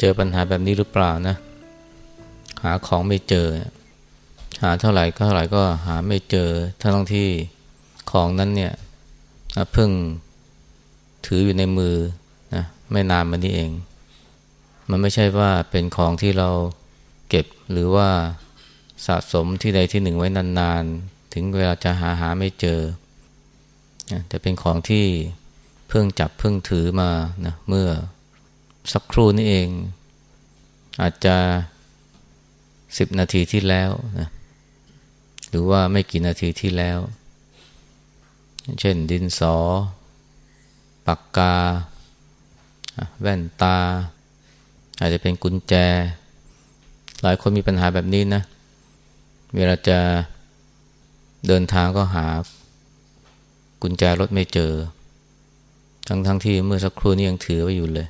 เจอปัญหาแบบนี้หรือเปล่านะ หาของไม่เจอ หาเท่าไหร่ก็เท่าไหร่ก็หาไม่เจอทั้งที่ของนั้นเนี่ยเพิ่งถืออยู่ในมือนะไม่นานมานี้เอง มันไม่ใช่ว่าเป็นของที่เราเก็บหรือว่าสะสมที่ใดที่หนึ่งไว้นานๆ ถึงเวลาจะหาหาไม่เจอแต่เป็นของที่เพิ่งจับเพิ่งถือมานะเมื่อ สักครู่นี้เอง อาจจะสิบนาทีที่แล้วนะหรือว่าไม่กี่นาทีที่แล้ว เช่นดินสอ ปากกา แว่นตา อาจจะเป็นกุญแจ หลายคนมีปัญหาแบบนี้นะ เวลาจะเดินทางก็หากุญแจรถไม่เจอ ทั้งทั้งที่เมื่อสักครู่นี้ยังถือไว้อยู่เลย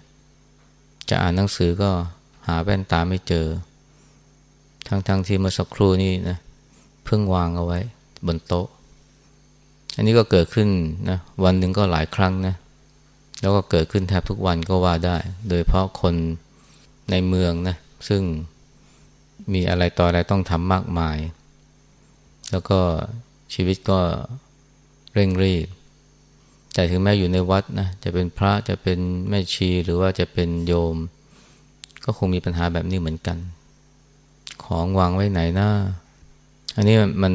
จะอ่านหนังสือก็หาแว่นตาไม่เจอ ทั้งทั้งที่เมื่อสักครู่นี้นะเพิ่งวางเอาไว้บนโต๊ะ อันนี้ก็เกิดขึ้นนะวันหนึ่งก็หลายครั้งนะ แล้วก็เกิดขึ้นแทบทุกวันก็ว่าได้ โดยเพราะคนในเมืองนะซึ่งมีอะไรต่ออะไรต้องทำมากมาย แล้วก็ชีวิตก็เร่งรีบ แต่ถึงแม้อยู่ในวัดนะจะเป็นพระจะเป็นแม่ชีหรือว่าจะเป็นโยม ก็คงมีปัญหาแบบนี้เหมือนกัน ของวางไว้ไหนหน้า อันนี้มัน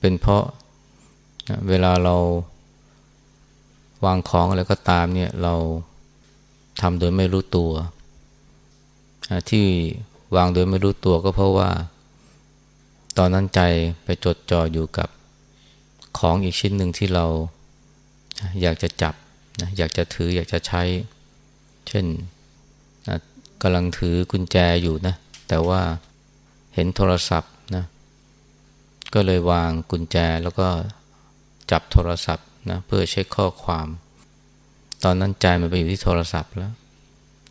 เป็นเพราะเวลาเราวางของอะไรก็ตามเนี่ยเราทำโดยไม่รู้ตัว ที่วางโดยไม่รู้ตัวก็เพราะว่า ตอนนั้นใจไปจดจ่ออยู่กับของอีกชิ้นหนึ่งที่เรา อยากจะจับนะอยากจะถืออยากจะใช้ เช่นนะกำลังถือกุญแจอยู่นะ แต่ว่าเห็นโทรศัพท์นะ ก็เลยวางกุญแจแล้วก็จับโทรศัพท์นะเพื่อเช็คข้อความ ตอนนั้นใจมันไปอยู่ที่โทรศัพท์แล้ว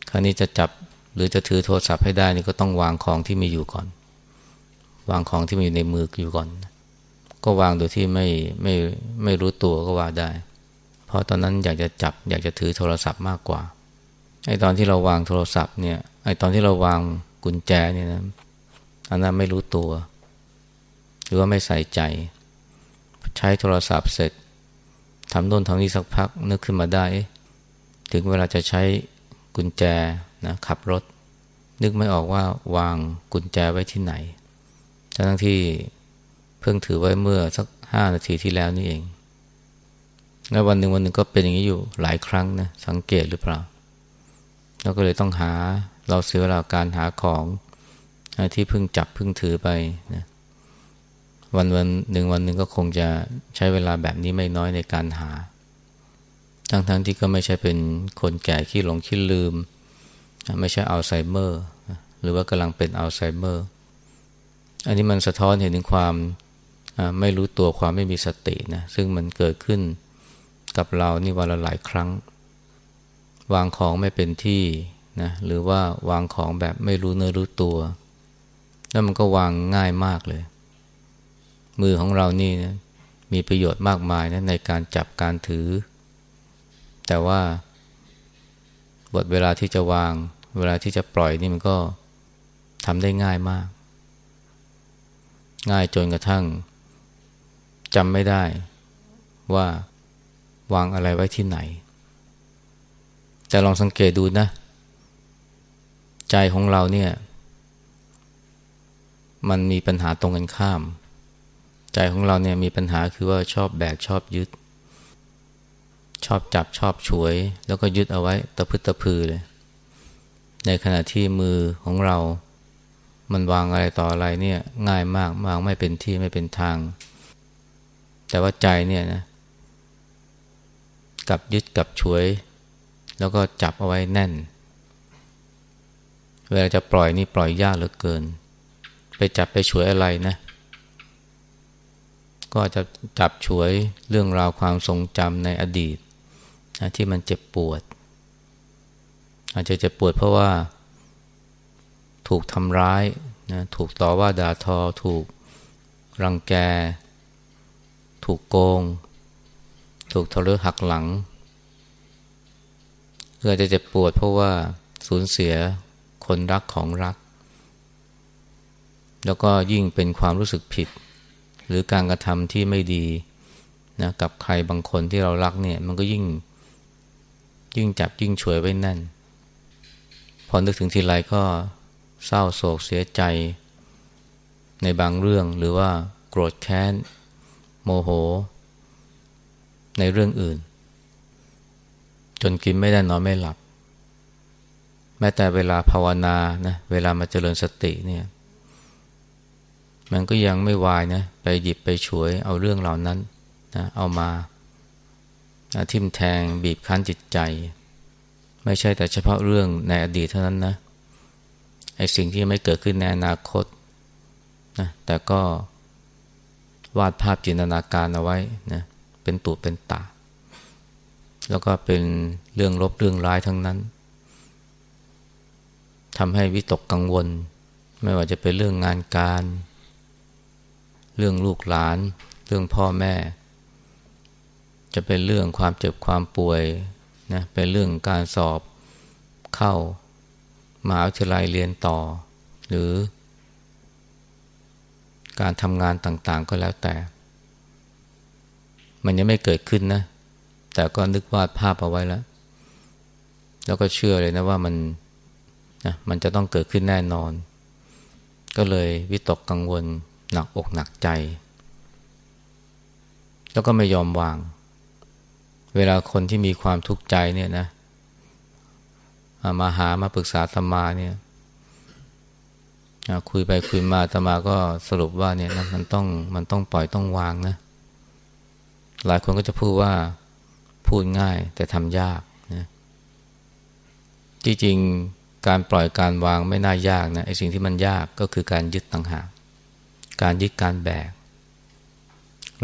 คราวนี้จะจับหรือจะถือโทรศัพท์ให้ได้นี่ก็ต้องวางของที่มีอยู่ก่อน วางของที่มีอยู่ในมืออยู่ก่อน ก็วางโดยที่ไม่ไม่ไม่รู้ตัวก็ว่าได้ ราะตอนนั้นอยากจะจับอยากจะถือโทรศัพท์มากกว่าไอ้ตอนที่เราวางโทรศัพท์เนี่ยไอ้ตอนที่เราวางกุญแจเนี่ยนะอันนั้นไม่รู้ตัว หรือว่าไม่ใส่ใจ ใช้โทรศัพท์เสร็จทำโน่นทำนี่สักพักนึกขึ้นมาได้ ถึงเวลาจะใช้กุญแจนะขับรถ นึกไม่ออกว่าวางกุญแจไว้ที่ไหนทั้งที่เพิ่งถือไว้เมื่อสักห้านาทีที่แล้วนี่เอง แล้ววันหนึ่งวันหนึ่งก็เป็นอย่างนี้อยู่หลายครั้งนะสังเกตหรือเปล่าเราก็เลยต้องหาเราเสียเวลาการหาของที่เพิ่งจับเพิ่งถือไปนะวันวันหนึ่งวันหนึ่งก็คงจะใช้เวลาแบบนี้ไม่น้อยในการหา ทั้งๆทที่ก็ไม่ใช่เป็นคนแก่ขี้หลงขี้ลืม ไม่ใช่อัลไซเมอร์ หรือว่ากำลังเป็นอัลไซเมอร์ อันนี้มันสะท้อนเห็นถึงความไม่รู้ตัวความไม่มีสตินะซึ่งมันเกิดขึ้น กับเรานี่วันละหลายครั้ง วางของไม่เป็นที่นะหรือว่าวางของแบบไม่รู้เนื้อรู้ตัว แล้วมันก็วางง่ายมากเลย มือของเรานี่นะมีประโยชน์มากมายนะในการจับการถือ แต่ว่าบทเวลาที่จะวาง เวลาที่จะปล่อยนี่มันก็ทำได้ง่ายมาก ง่ายจนกระทั่งจำไม่ได้ว่า วางอะไรไว้ที่ไหน แต่ลองสังเกตดูนะ ใจของเราเนี่ย มันมีปัญหาตรงกันข้าม ใจของเราเนี่ยมีปัญหาคือว่าชอบแบกชอบยึด ชอบจับชอบฉวย แล้วก็ยึดเอาไว้ตะพึดตะพือเลย ในขณะที่มือของเรา มันวางอะไรต่ออะไรเนี่ย ง่ายมากวางไม่เป็นที่ไม่เป็นทาง แต่ว่าใจเนี่ยนะ กับยึดกับฉวย แล้วก็จับเอาไว้แน่น เวลาจะปล่อยนี่ปล่อยยากเหลือเกิน ไปจับไปฉวยอะไรนะ ก็จะจับฉวยเรื่องราวความทรงจำในอดีตนะที่มันเจ็บปวด อาจจะเจ็บปวดเพราะว่า ถูกทำร้ายนะถูกต่อว่าด่าทอ ถูกรังแก ถูกโกง ถูกทะเลาะหักหลังหคืออจจะเจ็บปวดเพราะว่าสูญเสียคนรักของรัก แล้วก็ยิ่งเป็นความรู้สึกผิด หรือการกระทำที่ไม่ดีนะกับใครบางคนที่เรารักเนี่ยมันก็ยิ่งยิ่งจับยิ่งช่วยไว้แน่น พอนึกถึงทีไรก็เศร้าโศกเสียใจ ในบางเรื่องหรือว่าโกรธแค้น โมโห ในเรื่องอื่น จนกินไม่ได้นอนไม่หลับ แม้แต่เวลาภาวนานะเวลามาเจริญสติเนี่ย มันก็ยังไม่วายนะไปหยิบไปช่วยเอาเรื่องเหล่านั้นนะเอามาทิมแทงบีบคั้นจิตใจ ไม่ใช่แต่เฉพาะเรื่องในอดีตเท่านั้นนะไอ้สิ่งที่ไม่เกิดขึ้นในอนาคตนะแต่ก็วาดภาพจินตนาการเอาไว้นะ เป็นตูเป็นตา แล้วก็เป็นเรื่องลบเรื่องร้ายทั้งนั้นทำให้วิตกกังวล ไม่ว่าจะเป็นเรื่องงานการ เรื่องลูกหลาน เรื่องพ่อแม่ จะเป็นเรื่องความเจ็บความป่วยนะเป็นเรื่องการสอบเข้ามหาวิทยาลัยเรียนต่อ หรือ การทำงานต่างๆก็แล้วแต่ มันยังไม่เกิดขึ้นนะ แต่ก็นึกวาดภาพเอาไว้แล้ว แล้วก็เชื่อเลยนะว่ามันนะมันจะต้องเกิดขึ้นแน่นอน ก็เลยวิตกกังวลหนักอกหนักใจ แล้วก็ไม่ยอมวาง เวลาคนที่มีความทุกข์ใจเนี่ยนะ มาหามาปรึกษาธรรมาเนี่ยคุยไปคุยมาธรรมาก็สรุปว่าเนี่ยนะมันต้องมันต้องปล่อยต้องวางนะ หลายคนก็จะพูดว่าพูดง่ายแต่ทำยากนะจริงๆการปล่อยการวางไม่น่ายากนะไอ้สิ่งที่มันยากก็คือการยึดต่างหากการยึดการแบก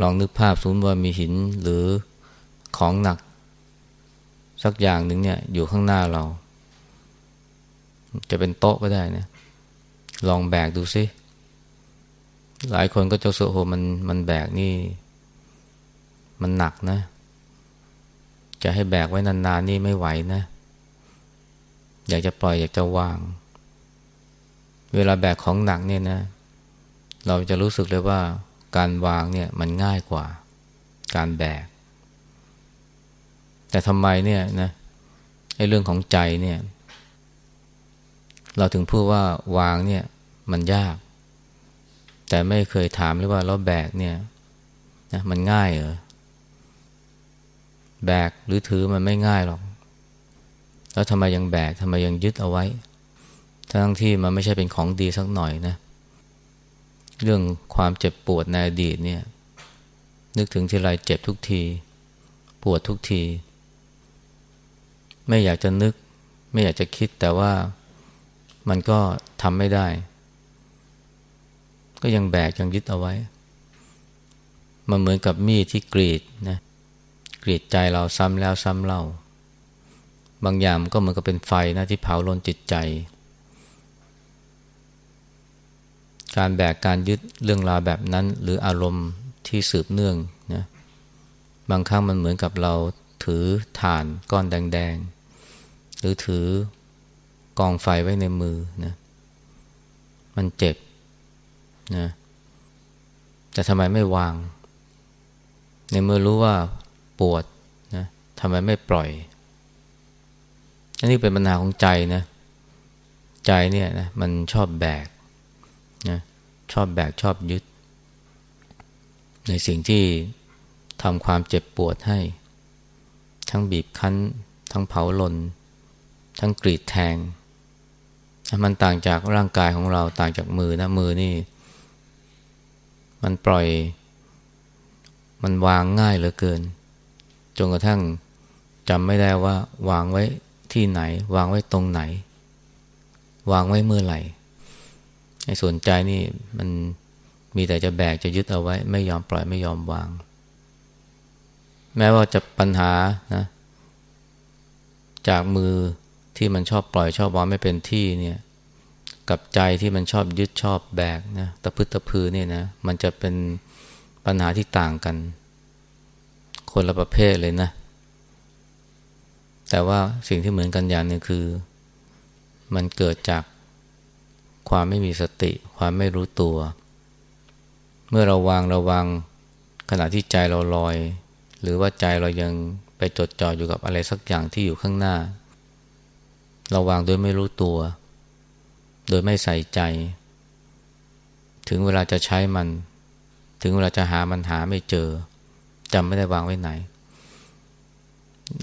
ลองนึกภาพสมมติว่ามีหินหรือของหนัก สักอย่างหนึ่งเนี่ยอยู่ข้างหน้าเรา จะเป็นโต๊ะก็ได้นะลองแบกดูซิหลายคนก็จะสุโหมันมันแบกนี่ มันหนักนะ จะให้แบกไว้นานๆนี่ไม่ไหวนะ อยากจะปล่อยอยากจะวาง เวลาแบกของหนักเนี่ยนะ เราจะรู้สึกเลยว่าการวางเนี่ยมันง่ายกว่า การแบก แต่ทำไมเนี่ยนะไอ้เรื่องของใจเนี่ย เราถึงพูดว่าวางเนี่ยมันยาก แต่ไม่เคยถามเลยว่าเราแบกเนี่ยนะมันง่ายเหรอ แบกหรือถือมันไม่ง่ายหรอก แล้วทำไมยังแบกทำไมยังยึดเอาไว้ ทั้งที่มันไม่ใช่เป็นของดีสักหน่อยนะ เรื่องความเจ็บปวดในอดีตเนี่ย นึกถึงทีไรเจ็บทุกที ปวดทุกที ไม่อยากจะนึก ไม่อยากจะคิดแต่ว่ามันก็ทำไม่ได้ ก็ยังแบกยังยึดเอาไว้ มันเหมือนกับมีดที่กรีดนะ กรีดใจเราซ้ำแล้วซ้ำเล่า บางอย่างก็เหมือนกับเป็นไฟนะที่เผาลนจิตใจ การแบกการยึดเรื่องราวแบบนั้น หรืออารมณ์ที่สืบเนื่องนะบางครั้งมันเหมือนกับเราถือฐานก้อนแดง ๆ หรือถือกองไฟไว้ในมือนะมันเจ็บนะแต่ทำไมไม่วาง ในเมื่อรู้ว่า ปวดนะทำไมไม่ปล่อย อันนี้เป็นปัญหาของใจนะ ใจเนี่ยนะมันชอบแบกนะชอบแบกชอบยึด ในสิ่งที่ทำความเจ็บปวดให้ ทั้งบีบคั้น ทั้งเผาลน ทั้งกรีดแทง มันต่างจากร่างกายของเราต่างจากมือนะมือนี่ มันปล่อย มันวางง่ายเหลือเกิน จนกระทั่งจำไม่ได้ว่าวางไว้ที่ไหน วางไว้ตรงไหน วางไว้เมื่อไหร่ไอ้ส่วนใจนี่มันมีแต่จะแบกจะยึดเอาไว้ ไม่ยอมปล่อยไม่ยอมวาง แม้ว่าจะปัญหานะจากมือที่มันชอบปล่อยชอบวางไม่เป็นที่เนี่ย กับใจที่มันชอบยึดชอบแบกนะตะพึดตะพือเนี่ยนะมันจะเป็นปัญหาที่ต่างกัน คนละประเภทเลยนะ แต่ว่าสิ่งที่เหมือนกันอย่างหนึ่งคือ มันเกิดจากความไม่มีสติ ความไม่รู้ตัว เมื่อเราวางระวังขณะที่ใจเราลอย หรือว่าใจเรายังไปจดจ่ออยู่กับอะไรสักอย่างที่อยู่ข้างหน้า เราวางโดยไม่รู้ตัว โดยไม่ใส่ใจ ถึงเวลาจะใช้มัน ถึงเวลาจะหามันหาไม่เจอ จำไม่ได้วางไว้ไหน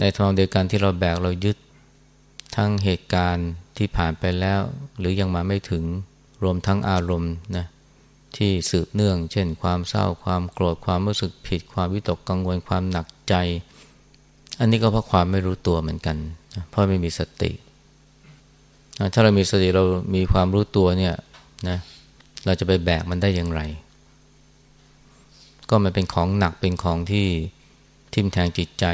ในทางเดียวกันที่เราแบกเรายึดทั้งเหตุการณ์ที่ผ่านไปแล้ว หรือยังมาไม่ถึงรวมทั้งอารมณ์นะที่สืบเนื่อง เช่น ความเศร้าความโกรธความรู้สึกผิด ความวิตกกังวลความหนักใจ อันนี้ก็เพราะความไม่รู้ตัวเหมือนกัน เพราะไม่มีสติ ถ้าเรามีสติเรามีความรู้ตัวเนี่ยนะเราจะไปแบกมันได้อย่างไร ก็มันเป็นของหนักเป็นของที่ทิ่มแทงจิตใจ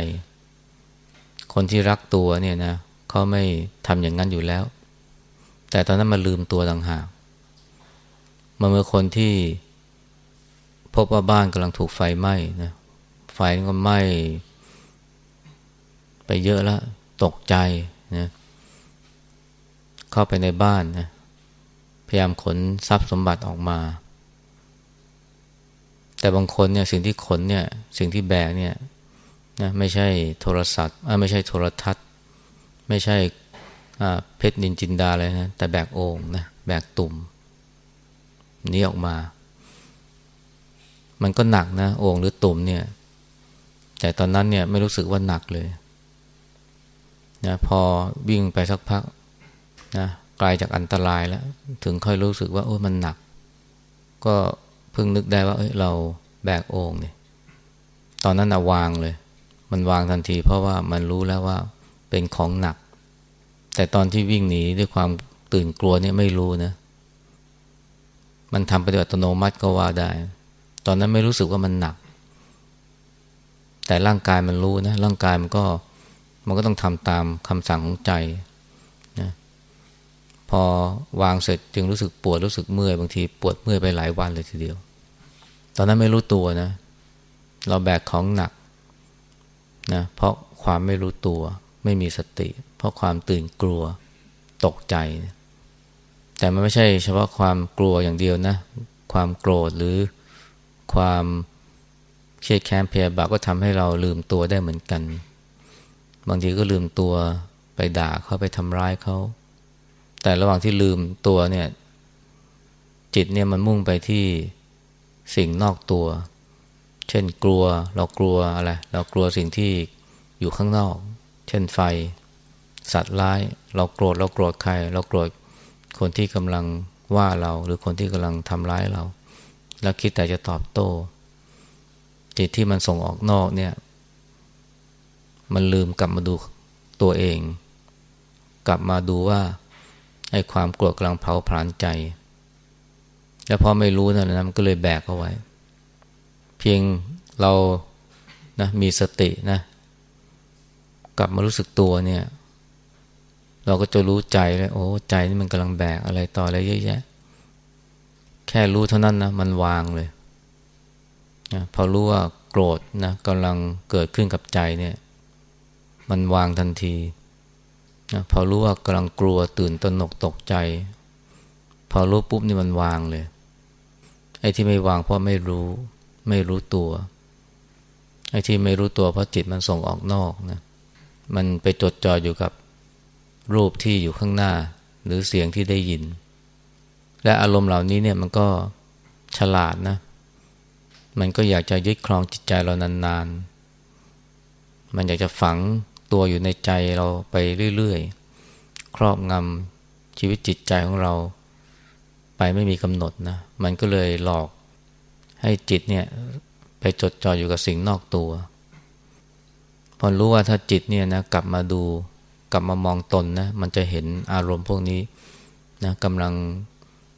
คนที่รักตัวเนี่ยนะเขาไม่ทำอย่างนั้นอยู่แล้ว แต่ตอนนั้นมาลืมตัวต่างหากมันเมื่อคนที่พบว่าบ้านกำลังถูกไฟไหม้นะไฟก็ไหม้ไปเยอะแล้ว ตกใจนะเข้าไปในบ้านนะพยายามขนทรัพย์สมบัติออกมา แต่บางคนเนี่ยสิ่งที่ขนเนี่ยสิ่งที่แบกเนี่ยนะไม่ใช่โทรศัพท์ไม่ใช่โทรทัศน์ ไม่ใช่เพชรนินจินดาเลยนะแต่แบกโอ่งนะแบกตุ่มนี้ออกมา มันก็หนักนะโอ่งหรือตุ่มเนี่ย แต่ตอนนั้นเนี่ยไม่รู้สึกว่าหนักเลยนะพอวิ่งไปสักพักนะไกลาจากอันตรายแล้ว ถึงค่อยรู้สึกว่าโอ้มันหนัก ก็ เพิ่งนึกได้ว่าเอ้ยเราแบกโอ่งเนี่ยตอนนั้นอะวางเลย มันวางทันที เพราะว่ามันรู้แล้วว่าเป็นของหนัก แต่ตอนที่วิ่งหนีด้วยความตื่นกลัวเนี่ยไม่รู้นะ มันทำไปโดยอัตโนมัติก็ว่าได้ ตอนนั้นไม่รู้สึกว่ามันหนัก แต่ร่างกายมันรู้นะร่างกายมันก็มันก็ต้องทำตามคำสั่งของใจ พอวางเสร็จจึงรู้สึกปวดรู้สึกเมื่อยบางทีปวดเมื่อยไปหลายวันเลยทีเดียว ตอนนั้นไม่รู้ตัวนะ เราแบกของหนักนะเพราะความไม่รู้ตัว ไม่มีสติ เพราะความตื่นกลัวตกใจ แต่มันไม่ใช่เฉพาะความกลัวอย่างเดียวนะ ความโกรธหรือความเครียดแค้นเพียบาก็ทำให้เราลืมตัวได้เหมือนกัน บางทีก็ลืมตัวไปด่าเขาไปทำร้ายเขา แต่ระหว่างที่ลืมตัวเนี่ย จิตเนี่ยมันมุ่งไปที่สิ่งนอกตัว เช่นกลัวเรากลัวอะไร เรากลัวสิ่งที่อยู่ข้างนอก เช่นไฟ สัตว์ร้าย เราโกรธเราโกรธใคร เราโกรธคนที่กำลังว่าเรา หรือคนที่กำลังทำร้ายเรา แล้วคิดแต่จะตอบโต้ จิตที่มันส่งออกนอกเนี่ย มันลืมกลับมาดูตัวเอง กลับมาดูว่า ไอ้ความกลัวกำลังเผาผลาญใจ แล้วพอไม่รู้นั่นนะมันก็เลยแบกเอาไว้ เพียงเรานะมีสตินะกลับมารู้สึกตัวเนี่ย เราก็จะรู้ใจเลยโอ้ใจนี่มันกำลังแบกอะไรต่ออะไรเยอะแยะ แค่รู้เท่านั้นนะมันวางเลยนะพอรู้ว่าโกรธนะกำลังเกิดขึ้นกับใจเนี่ย มันวางทันที นะพอรู้ว่ากำลังกลัวตื่นตระหนกตกใจ พอรู้ปุ๊บนี่มันวางเลย ไอ้ที่ไม่วางเพราะไม่รู้ไม่รู้ตัว ไอ้ที่ไม่รู้ตัวเพราะจิตมันส่งออกนอกนะมันไปจดจ่ออยู่กับรูปที่อยู่ข้างหน้า หรือเสียงที่ได้ยิน และอารมณ์เหล่านี้เนี่ยมันก็ฉลาดนะ มันก็อยากจะยึดครองจิตใจเรานานๆ มันอยากจะฝัง ตัวอยู่ในใจเราไปเรื่อยๆ ครอบงำชีวิตจิตใจของเราไปไม่มีกำหนดนะ มันก็เลยหลอกให้จิตเนี่ยไปจดจ่ออยู่กับสิ่งนอกตัว พอรู้ว่าถ้าจิตเนี่ยนะกลับมาดูกลับมามองตนนะมันจะเห็นอารมณ์พวกนี้นะกำลัง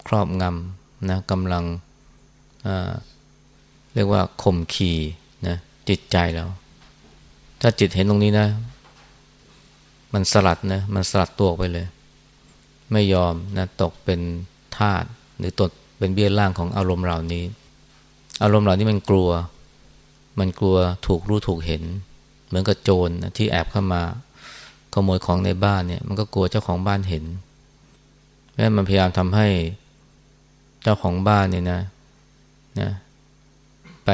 ครอบงำนะกำลังเรียกว่าข่มขี่นะจิตใจแล้ว ถ้าจิตเห็นตรงนี้นะ มันสลัดนะมันสลัดตัวไปเลย ไม่ยอมนะตกเป็นทาตหรือตกเป็นเบี้ยล่างของอารมณ์เหล่านี้ อารมณ์เหล่านี้มันกลัว มันกลัวถูกรู้ถูกเห็น เหมือนกับโจรนะที่แอบเข้ามาขโมยของในบ้านเนี่ย มันก็กลัวเจ้าของบ้านเห็นแม้มันพยายามทำให้เจ้าของบ้านเนี่ยนะนะไป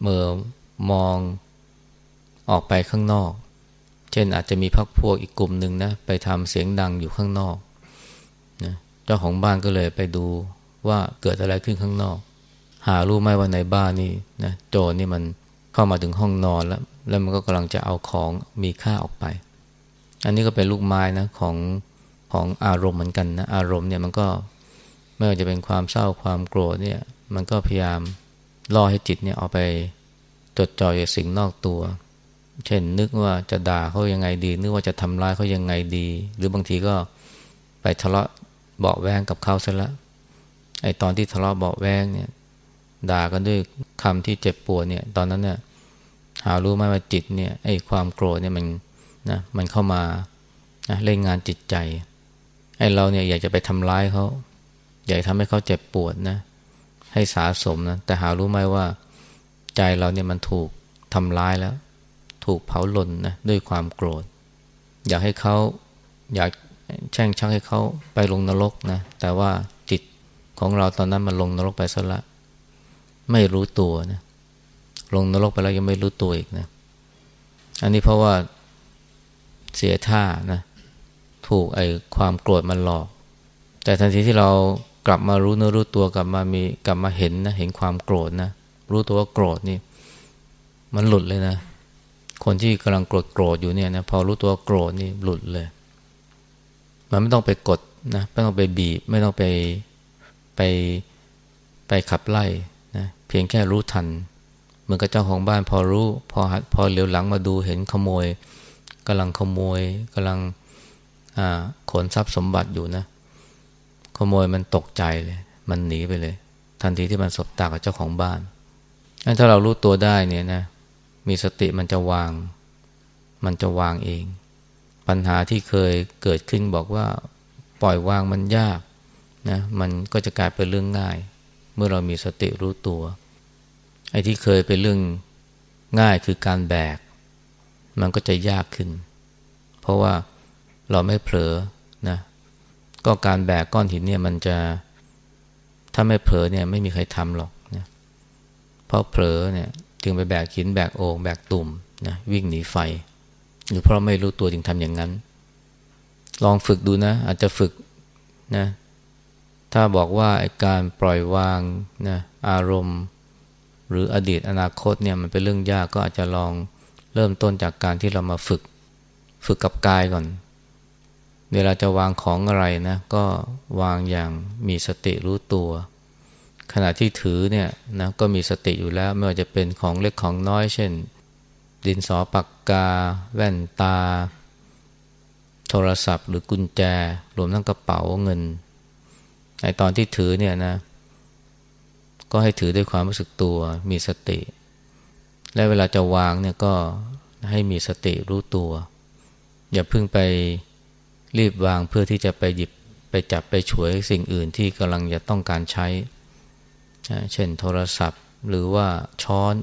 เมื่อมองออกไปข้างนอก เช่นอาจจะมีพักพวกอีกกลุ่มหนึ่งนะไปทำเสียงดังอยู่ข้างนอกนะเจ้าของบ้านก็เลยไปดูว่าเกิดอะไรขึ้นข้างนอก หารู้ไหมว่าในบ้านนี่นะโจรนี่มันเข้ามาถึงห้องนอนแล้ว แล้วมันก็กำลังจะเอาของมีค่าออกไป อันนี้ก็เป็นลูกไม้นะของของอารมณ์เหมือนกันนะอารมณ์เนี่ยมันก็ไม่ว่าจะเป็นความเศร้าความโกรธเนี่ย มันก็พยายามล่อให้จิตเนี่ยเอาไปจดจ่ออยกับสิ่งนอกตัว เช่นนึกว่าจะด่าเขายังไงดี นึกว่าจะทำร้ายเขายังไงดี หรือบางทีก็ไปทะเลาะเบาแวงกับเขาซะแล้วไอ้ตอนที่ทะเลาะเบาแวงเนี่ย ด่ากันด้วยคำที่เจ็บปวดเนี่ย ตอนนั้นเนี่ยหารู้ไหมว่าจิตเนี่ยไอ้ความโกรธเนี่ยมันนะมันเข้ามาเล่นงานจิตใจไอ้เราเนี่ยอยากจะไปทำร้ายเขาอยากทำให้เขาเจ็บปวดนะ ให้สาสมนะแต่หารู้ไหมว่าใจเราเนี่ยมันถูกทำร้ายแล้ว ถูกเผาหล่นนะด้วยความโกรธ อยากให้เขาอยากแช่งชักให้เขาไปลงนรกนะ แต่ว่าจิตของเราตอนนั้นมันลงนรกไปซะละ ไม่รู้ตัวนะลงนรกไปแล้วยังไม่รู้ตัวอีกนะ อันนี้เพราะว่าเสียท่านะ ถูกไอ้ความโกรธมันหลอก แต่ทันทีที่เรากลับมารู้เนื้อรู้ตัวกลับมามีกลับมาเห็นนะเห็นความโกรธนะรู้ตัวว่าโกรธนี่ มันหลุดเลยนะ คนที่กำลังโกรธโกรธอยู่เนี่ยนะพอรู้ตัวโกรธนี่หลุดเลย มันไม่ต้องไปกดนะไม่ต้องไปบีบ ไม่ต้องไปไปไปขับไล่นะเพียงแค่รู้ทัน เหมือนกับเจ้าของบ้านพอรู้ พอพอเหลียวหลังมาดูเห็นขโมยกำลังขโมยกำลังขนทรัพย์สมบัติอยู่นะ ขโมยมันตกใจเลย มันหนีไปเลย ทันทีที่มันสบตากับเจ้าของบ้านถ้าเรารู้ตัวได้เนี่ยนะ มีสติมันจะวาง มันจะวางเอง ปัญหาที่เคยเกิดขึ้นบอกว่าปล่อยวางมันยากนะมันก็จะกลายเป็นเรื่องง่าย เมื่อเรามีสติรู้ตัวไอ้ที่เคยเป็นเรื่องง่ายคือการแบก มันก็จะยากขึ้น เพราะว่าเราไม่เผลอนะก็การแบกก้อนหินเนี่ยมันจะถ้าไม่เผลอเนี่ยไม่มีใครทำหรอกเพราะเผลอเนี่ย จึงไปแบกหินแบกโอ่งแบกตุ่มนะวิ่งหนีไฟ หรือเพราะไม่รู้ตัวจึงทำอย่างนั้น ลองฝึกดูนะ อาจจะฝึกนะถ้าบอกว่าการปล่อยวางนะอารมณ์ หรืออดีตอนาคตเนี่ยมันเป็นเรื่องยากก็อาจจะลองเริ่มต้นจากการที่เรามาฝึก ฝึกกับกายก่อน เวลาจะวางของอะไรนะ ก็วางอย่างมีสติรู้ตัว ขณะที่ถือเนี่ยนะก็มีสติอยู่แล้วไม่ว่าจะเป็นของเล็กของน้อย เช่น ดินสอปากกา แว่นตา โทรศัพท์ หรือกุญแจ รวมทั้งกระเป๋าเงินในตอนที่ถือเนี่ยนะก็ให้ถือด้วยความรู้สึกตัวมีสติ และเวลาจะวางเนี่ยก็ให้มีสติรู้ตัว อย่าเพิ่งไปรีบวางเพื่อที่จะไปหยิบไปจับไปฉวยสิ่งอื่นที่กำลังจะต้องการใช้ เช่นโทรศัพท์หรือว่าช้อน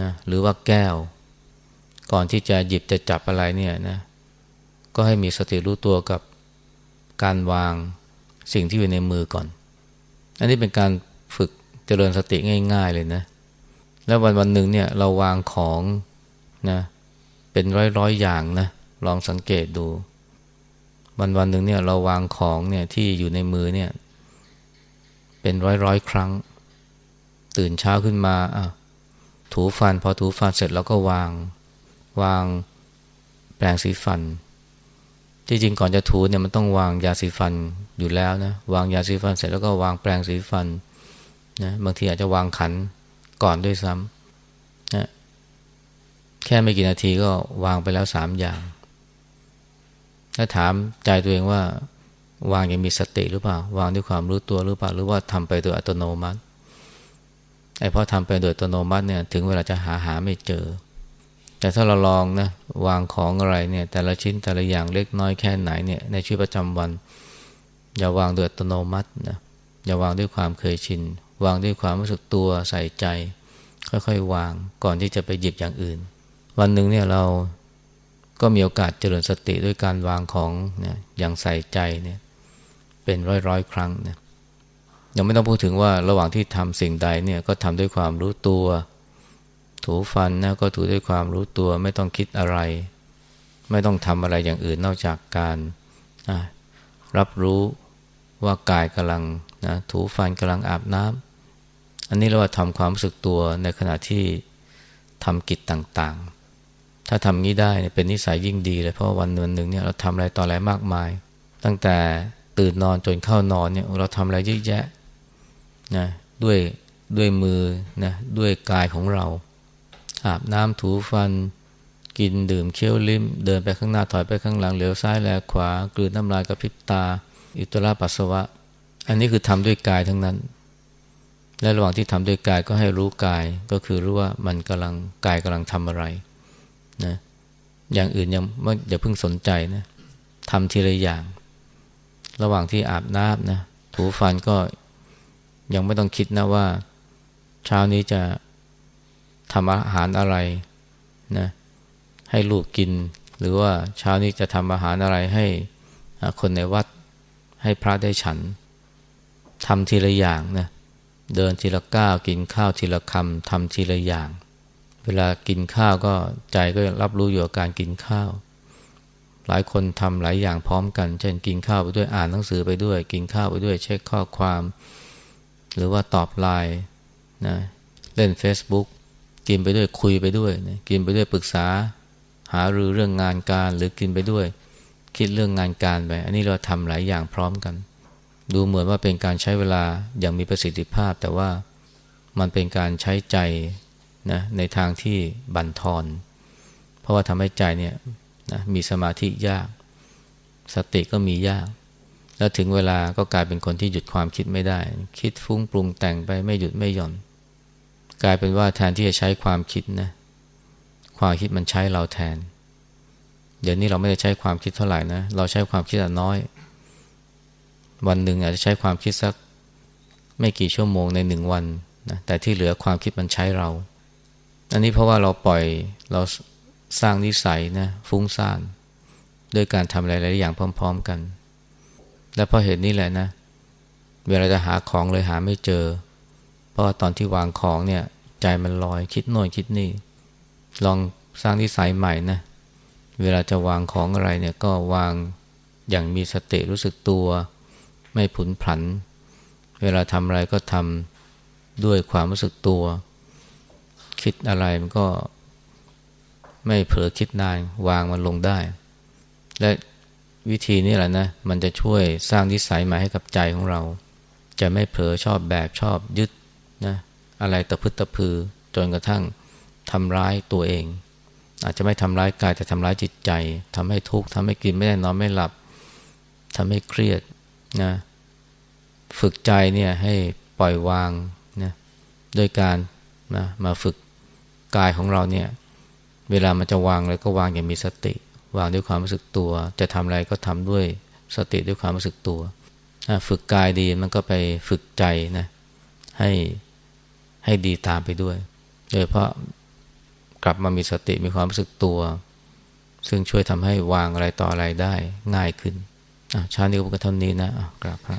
นะหรือว่าแก้ว ก่อนที่จะหยิบจะจับอะไรเนี่ยนะก็ให้มีสติรู้ตัวกับการวางสิ่งที่อยู่ในมือก่อน อันนี้เป็นการฝึกเจริญสติง่าย ๆ เลยนะ แล้ววันวันหนึ่งเนี่ยเราวางของนะเป็นร้อยๆอย่างนะลองสังเกตดู วันวันหนึ่งเนี่ยเราวางของเนี่ยที่อยู่ในมือเนี่ย เป็นร้อยร้อยครั้ง ตื่นเช้าขึ้นมาอะถูฟัน พอถูฟันเสร็จแล้วก็วาง วางแปรงสีฟัน ที่จริงก่อนจะถูเนี่ยมันต้องวางยาสีฟันอยู่แล้วนะวางยาสีฟันเสร็จแล้วก็วางแปรงสีฟันนะบางทีอาจจะวางขันก่อนด้วยซ้ำนะแค่ไม่กี่นาทีก็วางไปแล้วสามอย่าง ถ้าถามใจตัวเองว่า วางย่างมีสติหรือเปล่า วางด้วยความรู้ตัวหรือเปล่า หรือว่าทำไปโดยอัตโนมัติไอ้พอทำไปโดยอัตโนมัติเนี่ย ถึงเวลาจะหาหาไม่เจอ แต่ถ้าเราลองนะวางของอะไรเนี่ย แต่ละชิ้นแต่ละอย่างเล็กน้อยแค่ไหนเนี่ยในชีวิตประจำวัน อย่าวางโดยอัตโนมัตินะอย่าวางด้วยความเคยชิน วางด้วยความรู้สึกตัวใส่ใจ ค่อยๆ วางก่อนที่จะไปหยิบอย่างอื่น วันหนึ่งเนี่ยเราก็มีโอกาสเจริญสติด้วยการวางของเนี่ยอย่างใส่ใจเนี่ย เป็นร้อยร้อยครั้งเนี่ยยังไม่ต้องพูดถึงว่าระหว่างที่ทำสิ่งใดเนี่ยก็ทำด้วยความรู้ตัว ถูฟันนะก็ถูด้วยความรู้ตัวไม่ต้องคิดอะไร ไม่ต้องทำอะไรอย่างอื่นนอกจากการรับรู้ว่ากายกำลังนะถูฟันกำลังอาบน้ำอันนี้เราว่าทำความรู้สึกตัวในขณะที่ทำกิจต่างๆ ถ้าทำงี้ได้เป็นนิสัยยิ่งดีเลยเพราะวันวันหนึ่งเนี่ยเราทำอะไรต่ออะไรมากมาย ตั้งแต่ ตื่นนอนจนเข้านอนเนี่ยเราทำอะไรเยอะแยะนะด้วยด้วยมือนะด้วยกายของเรา อาบน้ำถูฟัน กินดื่มเคี้ยวลิ้ม เดินไปข้างหน้าถอยไปข้างหลังเหลียวซ้ายแลขวากลืนน้ำลายกระพริบตาอิตุระปัสสาวะ อันนี้คือทำด้วยกายทั้งนั้น และระหว่างที่ทำด้วยกายก็ให้รู้กายก็คือรู้ว่ามันกำลังกายกำลังทำอะไรนะอย่างอื่นยังไม่อย่าเพิ่งสนใจนะทำทีละอย่าง ระหว่างที่อาบน้ำนะถูฟันก็ยังไม่ต้องคิดนะว่า เช้านี้จะทำอาหารอะไรนะให้ลูกกิน หรือว่าเช้านี้จะทำอาหารอะไรให้คนในวัดให้พระได้ฉันทำทีละอย่างนะเดินทีละก้าวกินข้าวทีละคำทำทีละอย่าง เวลากินข้าวก็ใจก็รับรู้อยู่กับการกินข้าว หลายคนทำหลายอย่างพร้อมกัน เช่นกินข้าวไปด้วยอ่านหนังสือไปด้วย กินข้าวไปด้วยเช็คข้อความ หรือว่าตอบไลน์นะเล่น Facebook กินไปด้วยคุยไปด้วยนะกินไปด้วยปรึกษา หารือเรื่องงานการหรือกินไปด้วย คิดเรื่องงานการไปอันนี้เราทำหลายอย่างพร้อมกัน ดูเหมือนว่าเป็นการใช้เวลาอย่างมีประสิทธิภาพ แต่ว่ามันเป็นการใช้ใจนะในทางที่บั่นทอน เพราะว่าทำให้ใจเนี่ย นะมีสมาธิยาก สติก็มียาก แล้วถึงเวลาก็กลายเป็นคนที่หยุดความคิดไม่ได้ คิดฟุ้งปรุงแต่งไปไม่หยุดไม่หย่อน กลายเป็นว่าแทนที่จะใช้ความคิดนะความคิดมันใช้เราแทน เดี๋ยวนี้เราไม่ได้ใช้ความคิดเท่าไหร่นะ เราใช้ความคิดน้อย วันหนึ่งอาจจะใช้ความคิดสักไม่กี่ชั่วโมงในหนึ่งวันนะแต่ที่เหลือความคิดมันใช้เรา อันนี้เพราะว่าเราปล่อยเรา สร้างนิสัยนะฟุ้งซ่านด้วยการทำหลายๆอย่างพร้อม ๆกัน และเพราะเหตุนี้แหละนะ เวลาจะหาของเลยหาไม่เจอ เพราะตอนที่วางของเนี่ย ใจมันลอยคิดโน่นคิดนี่ ลองสร้างนิสัยใหม่นะเวลาจะวางของอะไรเนี่ยก็วางอย่างมีสติรู้สึกตัว ไม่ผุนผัน เวลาทำอะไรก็ทำด้วยความรู้สึกตัว คิดอะไรมันก็ ไม่เผลอคิดนานวางมันลงได้ และวิธีนี้แหละนะมันจะช่วยสร้างนิสัยใหม่ให้กับใจของเรา จะไม่เผลอชอบแบบชอบยึดนะอะไรตะพึดตะพือจนกระทั่งทำร้ายตัวเอง อาจจะไม่ทำร้ายกายแต่ทำร้ายจิตใจทำให้ทุกข์ทำให้กินไม่ได้นอนไม่หลับทำให้เครียดนะฝึกใจเนี่ยให้ปล่อยวางนะด้วยการนะมาฝึกกายของเราเนี่ย เวลามันจะวางเลยก็วางอย่างมีสติ วางด้วยความรู้สึกตัว จะทำอะไรก็ทำด้วยสติด้วยความรู้สึกตัว ฝึกกายดีมันก็ไปฝึกใจนะให้ให้ดีตามไปด้วยโดยเพราะกลับมามีสติมีความรู้สึกตัว ซึ่งช่วยทำให้วางอะไรต่ออะไรได้ง่ายขึ้นชาตินี้ก็เท่านี้นะกราบพระ